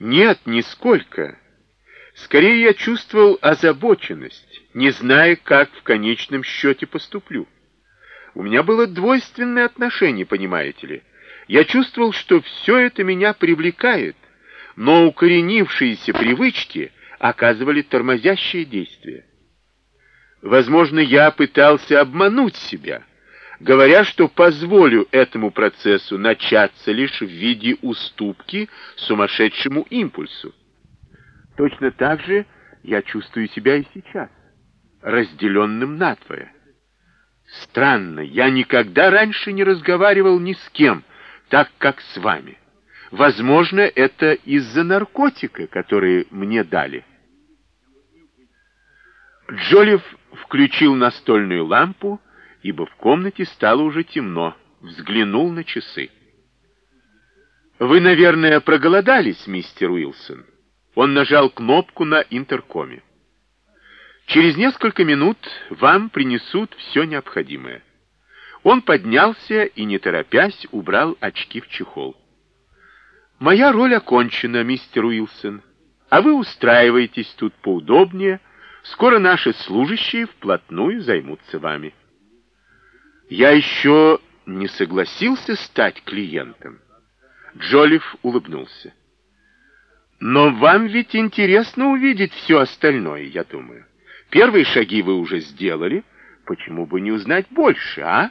Нет, нисколько. Скорее я чувствовал озабоченность, не зная, как в конечном счете поступлю. У меня было двойственное отношение, понимаете ли. Я чувствовал, что все это меня привлекает, но укоренившиеся привычки оказывали тормозящее действие. Возможно, я пытался обмануть себя, говоря, что позволю этому процессу начаться лишь в виде уступки сумасшедшему импульсу. Точно так же я чувствую себя и сейчас, разделенным надвое. Странно, я никогда раньше не разговаривал ни с кем, так как с вами. Возможно, это из-за наркотика, который мне дали. Джолиф включил настольную лампу, ибо в комнате стало уже темно, взглянул на часы. «Вы, наверное, проголодались, мистер Уилсон?» Он нажал кнопку на интеркоме. «Через несколько минут вам принесут все необходимое». Он поднялся и, не торопясь, убрал очки в чехол. «Моя роль окончена, мистер Уилсон, а вы устраиваетесь тут поудобнее. Скоро наши служащие вплотную займутся вами». «Я еще не согласился стать клиентом». Джолиф улыбнулся. «Но вам ведь интересно увидеть все остальное, я думаю. Первые шаги вы уже сделали, почему бы не узнать больше, а?»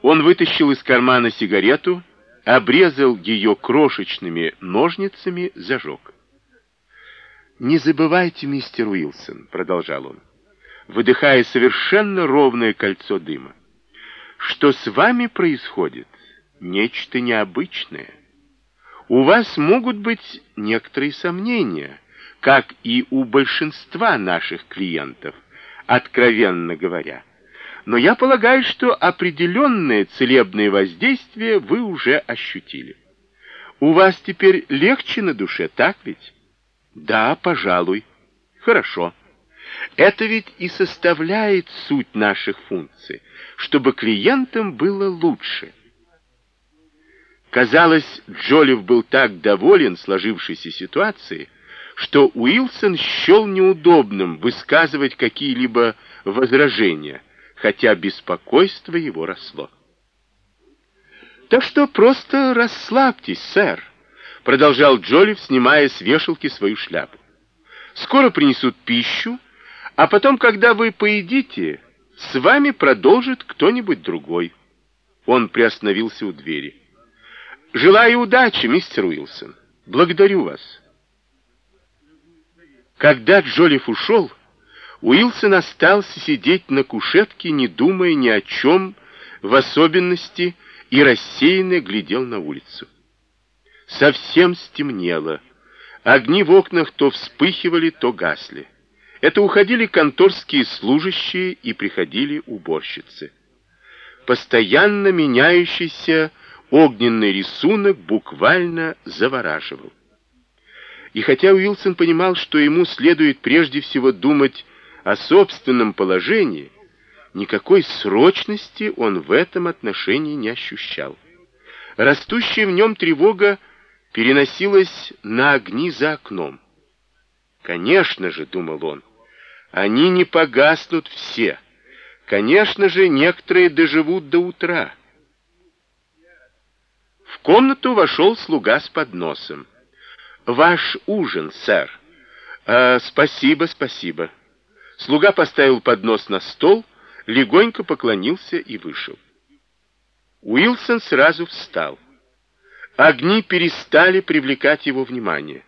Он вытащил из кармана сигарету, обрезал ее крошечными ножницами, зажег. «Не забывайте, мистер Уилсон», — продолжал он, выдыхая совершенно ровное кольцо дыма, «что с вами происходит нечто необычное. У вас могут быть некоторые сомнения, как и у большинства наших клиентов, откровенно говоря» но я полагаю, что определенное целебное воздействие вы уже ощутили. У вас теперь легче на душе, так ведь? Да, пожалуй. Хорошо. Это ведь и составляет суть наших функций, чтобы клиентам было лучше. Казалось, Джолиф был так доволен сложившейся ситуацией, что Уилсон счел неудобным высказывать какие-либо возражения – хотя беспокойство его росло. «Так что просто расслабьтесь, сэр», — продолжал Джолиф, снимая с вешалки свою шляпу. «Скоро принесут пищу, а потом, когда вы поедите, с вами продолжит кто-нибудь другой». Он приостановился у двери. «Желаю удачи, мистер Уилсон. Благодарю вас». Когда Джолиф ушел, Уилсон остался сидеть на кушетке, не думая ни о чем, в особенности, и рассеянно глядел на улицу. Совсем стемнело. Огни в окнах то вспыхивали, то гасли. Это уходили конторские служащие и приходили уборщицы. Постоянно меняющийся огненный рисунок буквально завораживал. И хотя Уилсон понимал, что ему следует прежде всего думать о собственном положении, никакой срочности он в этом отношении не ощущал. Растущая в нем тревога переносилась на огни за окном. Конечно же, думал он, они не погаснут все. Конечно же, некоторые доживут до утра. В комнату вошел слуга с подносом. «Ваш ужин, сэр». «Э, «Спасибо, спасибо». Слуга поставил поднос на стол, легонько поклонился и вышел. Уилсон сразу встал. Огни перестали привлекать его внимание.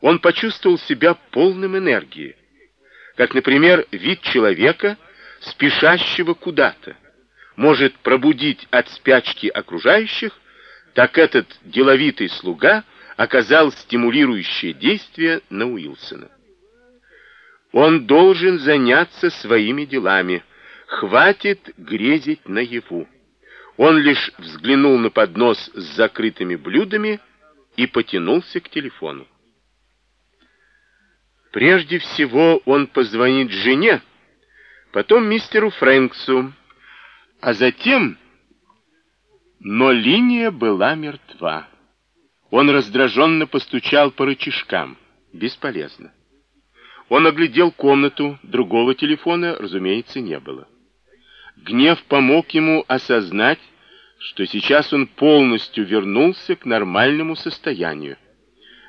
Он почувствовал себя полным энергии, как, например, вид человека, спешащего куда-то, может пробудить от спячки окружающих, так этот деловитый слуга оказал стимулирующее действие на Уилсона. Он должен заняться своими делами. Хватит грезить наяву. Он лишь взглянул на поднос с закрытыми блюдами и потянулся к телефону. Прежде всего он позвонит жене, потом мистеру Фрэнксу, а затем... Но линия была мертва. Он раздраженно постучал по рычажкам. Бесполезно. Он оглядел комнату, другого телефона, разумеется, не было. Гнев помог ему осознать, что сейчас он полностью вернулся к нормальному состоянию.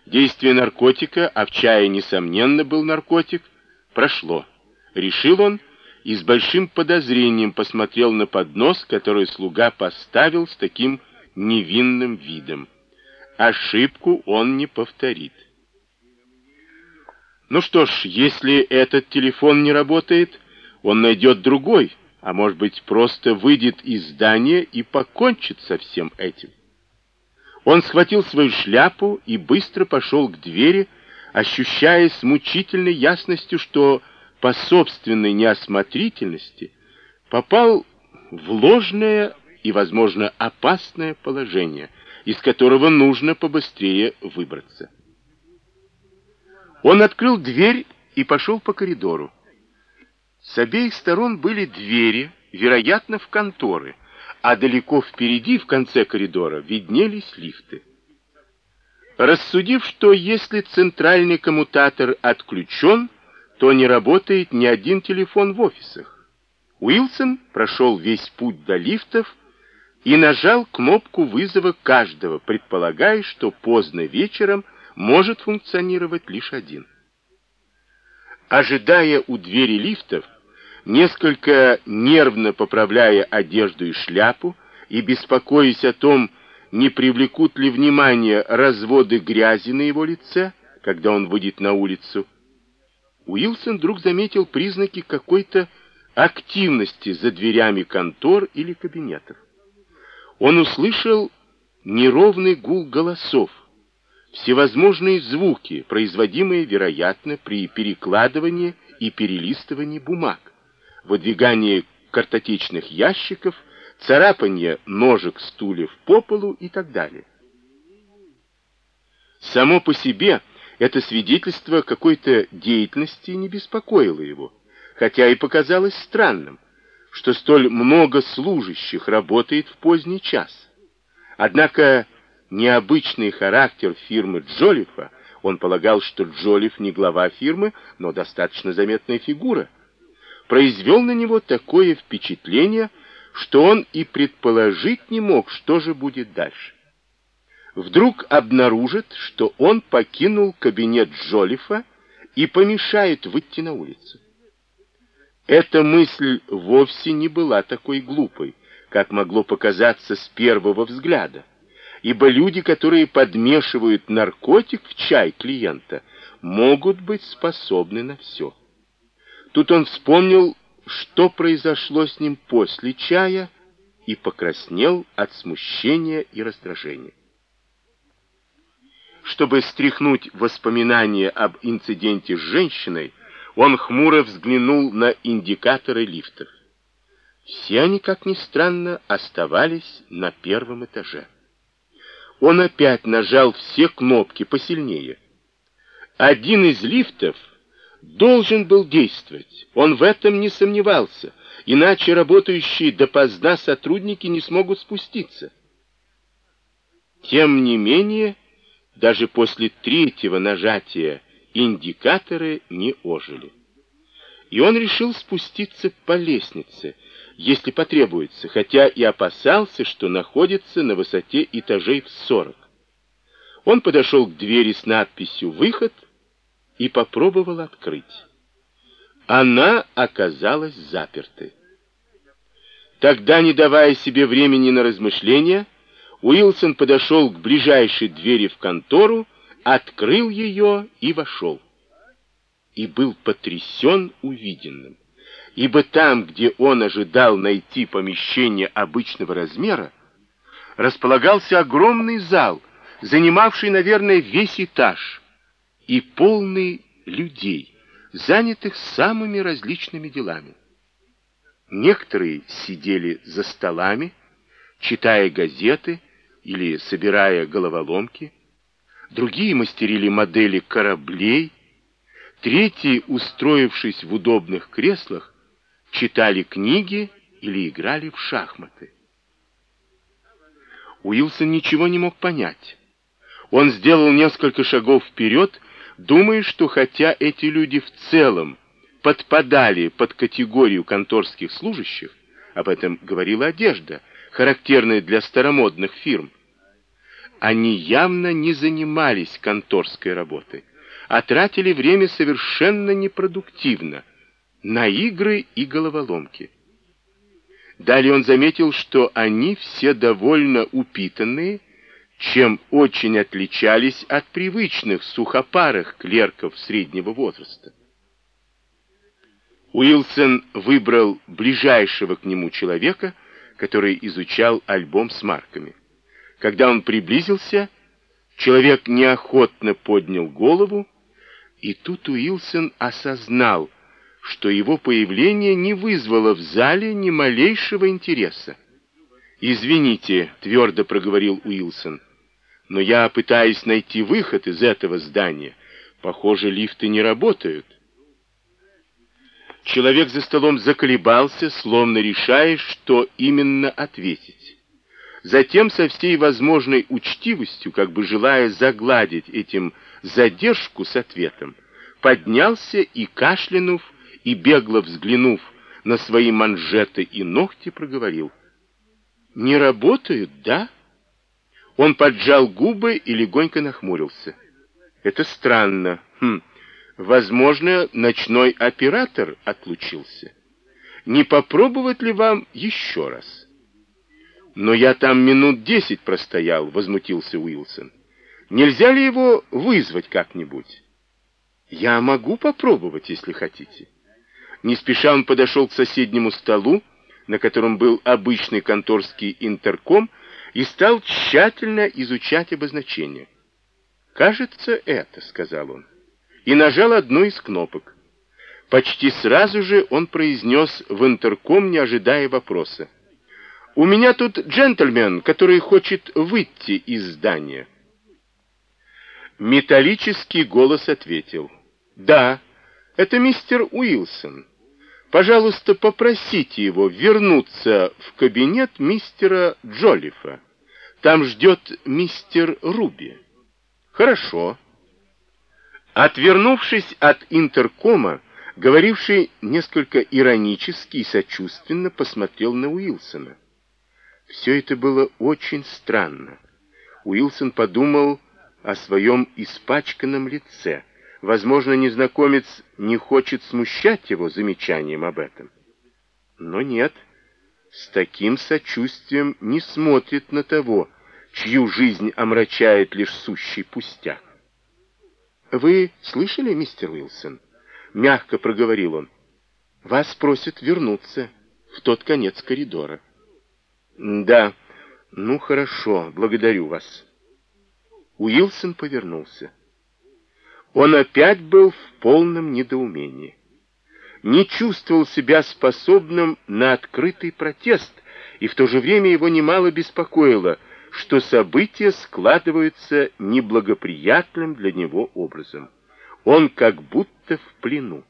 Действие наркотика, а в чае, несомненно, был наркотик, прошло. Решил он и с большим подозрением посмотрел на поднос, который слуга поставил с таким невинным видом. Ошибку он не повторит. Ну что ж, если этот телефон не работает, он найдет другой, а может быть просто выйдет из здания и покончит со всем этим. Он схватил свою шляпу и быстро пошел к двери, ощущая с мучительной ясностью, что по собственной неосмотрительности попал в ложное и, возможно, опасное положение, из которого нужно побыстрее выбраться. Он открыл дверь и пошел по коридору. С обеих сторон были двери, вероятно, в конторы, а далеко впереди, в конце коридора, виднелись лифты. Рассудив, что если центральный коммутатор отключен, то не работает ни один телефон в офисах. Уилсон прошел весь путь до лифтов и нажал кнопку вызова каждого, предполагая, что поздно вечером может функционировать лишь один. Ожидая у двери лифтов, несколько нервно поправляя одежду и шляпу и беспокоясь о том, не привлекут ли внимание разводы грязи на его лице, когда он выйдет на улицу, Уилсон вдруг заметил признаки какой-то активности за дверями контор или кабинетов. Он услышал неровный гул голосов, всевозможные звуки, производимые, вероятно, при перекладывании и перелистывании бумаг выдвигание картотечных ящиков, царапание ножек стульев по полу и так далее. Само по себе это свидетельство какой-то деятельности не беспокоило его, хотя и показалось странным, что столь много служащих работает в поздний час. Однако необычный характер фирмы Джолифа, он полагал, что Джолиф не глава фирмы, но достаточно заметная фигура, произвел на него такое впечатление, что он и предположить не мог, что же будет дальше. Вдруг обнаружит, что он покинул кабинет Джолифа и помешает выйти на улицу. Эта мысль вовсе не была такой глупой, как могло показаться с первого взгляда, ибо люди, которые подмешивают наркотик в чай клиента, могут быть способны на все. Тут он вспомнил, что произошло с ним после чая, и покраснел от смущения и раздражения. Чтобы стряхнуть воспоминания об инциденте с женщиной, он хмуро взглянул на индикаторы лифтов. Все они, как ни странно, оставались на первом этаже. Он опять нажал все кнопки посильнее. Один из лифтов должен был действовать. Он в этом не сомневался, иначе работающие допоздна сотрудники не смогут спуститься. Тем не менее, даже после третьего нажатия индикаторы не ожили. И он решил спуститься по лестнице, если потребуется, хотя и опасался, что находится на высоте этажей в сорок. Он подошел к двери с надписью «Выход» и попробовал открыть. Она оказалась запертой. Тогда, не давая себе времени на размышления, Уилсон подошел к ближайшей двери в контору, открыл ее и вошел. И был потрясен увиденным, ибо там, где он ожидал найти помещение обычного размера, располагался огромный зал, занимавший, наверное, весь этаж, и полный людей, занятых самыми различными делами. Некоторые сидели за столами, читая газеты или собирая головоломки, другие мастерили модели кораблей, третьи, устроившись в удобных креслах, читали книги или играли в шахматы. Уилсон ничего не мог понять. Он сделал несколько шагов вперед, думая, что хотя эти люди в целом подпадали под категорию конторских служащих, об этом говорила одежда, характерная для старомодных фирм, они явно не занимались конторской работой, а тратили время совершенно непродуктивно, на игры и головоломки. Далее он заметил, что они все довольно упитанные, чем очень отличались от привычных сухопарых клерков среднего возраста. Уилсон выбрал ближайшего к нему человека, который изучал альбом с марками. Когда он приблизился, человек неохотно поднял голову, и тут Уилсон осознал, что его появление не вызвало в зале ни малейшего интереса. «Извините», — твердо проговорил Уилсон, — «но я пытаюсь найти выход из этого здания. Похоже, лифты не работают». Человек за столом заколебался, словно решая, что именно ответить. Затем со всей возможной учтивостью, как бы желая загладить этим задержку с ответом, поднялся и, кашлянув, и, бегло взглянув на свои манжеты и ногти, проговорил. «Не работают, да?» Он поджал губы и легонько нахмурился. «Это странно. Хм. Возможно, ночной оператор отлучился. Не попробовать ли вам еще раз?» «Но я там минут десять простоял», — возмутился Уилсон. «Нельзя ли его вызвать как-нибудь?» «Я могу попробовать, если хотите». Не спеша он подошел к соседнему столу, на котором был обычный конторский интерком, и стал тщательно изучать обозначение. «Кажется, это», — сказал он, и нажал одну из кнопок. Почти сразу же он произнес в интерком, не ожидая вопроса. «У меня тут джентльмен, который хочет выйти из здания». Металлический голос ответил. «Да, это мистер Уилсон. Пожалуйста, попросите его вернуться в кабинет мистера Джолифа. Там ждет мистер Руби. Хорошо. Отвернувшись от интеркома, говоривший несколько иронически и сочувственно посмотрел на Уилсона. Все это было очень странно. Уилсон подумал о своем испачканном лице — Возможно, незнакомец не хочет смущать его замечанием об этом. Но нет, с таким сочувствием не смотрит на того, чью жизнь омрачает лишь сущий пустяк. «Вы слышали, мистер Уилсон?» — мягко проговорил он. «Вас просят вернуться в тот конец коридора». «Да, ну хорошо, благодарю вас». Уилсон повернулся. Он опять был в полном недоумении. Не чувствовал себя способным на открытый протест, и в то же время его немало беспокоило, что события складываются неблагоприятным для него образом. Он как будто в плену.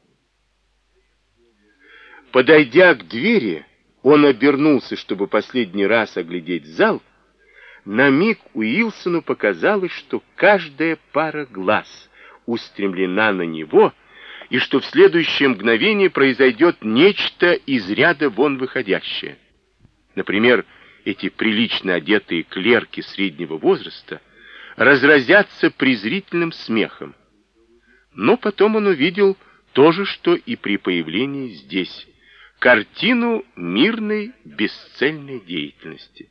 Подойдя к двери, он обернулся, чтобы последний раз оглядеть зал. На миг Уилсону показалось, что каждая пара глаз устремлена на него, и что в следующее мгновение произойдет нечто из ряда вон выходящее. Например, эти прилично одетые клерки среднего возраста разразятся презрительным смехом. Но потом он увидел то же, что и при появлении здесь, картину мирной бесцельной деятельности.